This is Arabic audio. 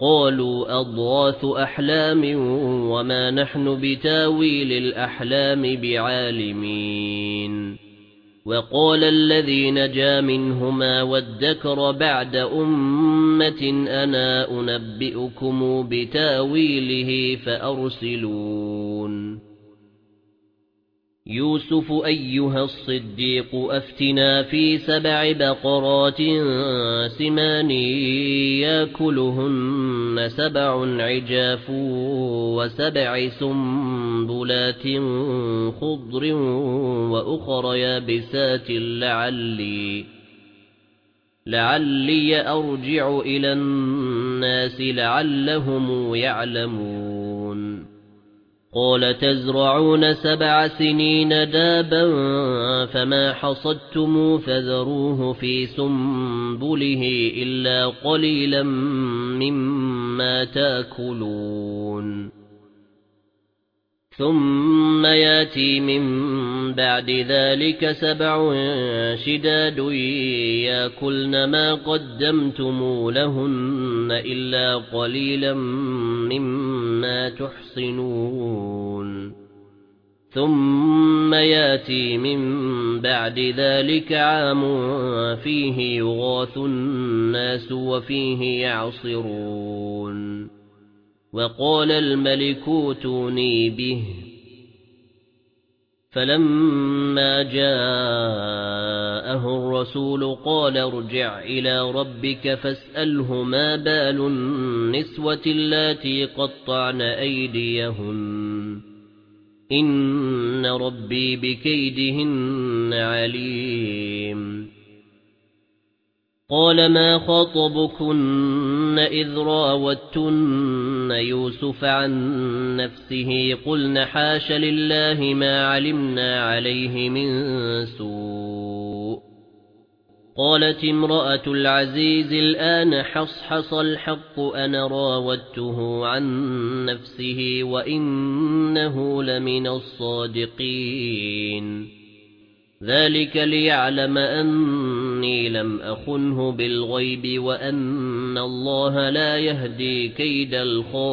قالوا أضواث أحلام وما نحن بتاويل الأحلام بعالمين وقال الذي نجا منهما وادكر بعد أمة أنا أنبئكم بتاويله فأرسلون يوسف أيها الصديق أفتنا في سبع بقرات سمان يأكلهن سبع عجاف وسبع سنبلات خضر وأخر يابسات لعلي لعلي أرجع إلى الناس لعلهم يعلمون. قال تزرعون سبع سنين دابا فما حصدتم فذروه في سنبله إلا قليلا مما تأكلون. ثُمَّ يَأْتِي مِن بَعْدِ ذَلِكَ سَبْعٌ شِدَادٌ يَأْكُلْنَ مَا قَدَّمْتُمْ لَهُنَّ إِلَّا قَلِيلًا مِّمَّا تُحْصِنُونَ. ثُمَّ يَأْتِي مِن بَعْدِ ذَلِكَ عَامٌ فِيهِ يُغَاثُ النَّاسُ وَفِيهِ يَعْصِرُونَ. وقال الملك اوتوني به. فلما جاءه الرسول قال ارجع إلى ربك فاسأله ما بال النسوة التي قطعن أيديهن. إن ربي بكيدهن عليم. قال ما خطبكن إذ راوتن يوسف عن نفسه قلن حاش لله ما علمنا عليه من سوء قالت امرأة العزيز الآن حصحص الحق أنا راودته عن نفسه وإنه لمن الصادقين ذلك ليعلم أني لم أخنه بالغيب وأن الله لا يهدي كيد الخائنين.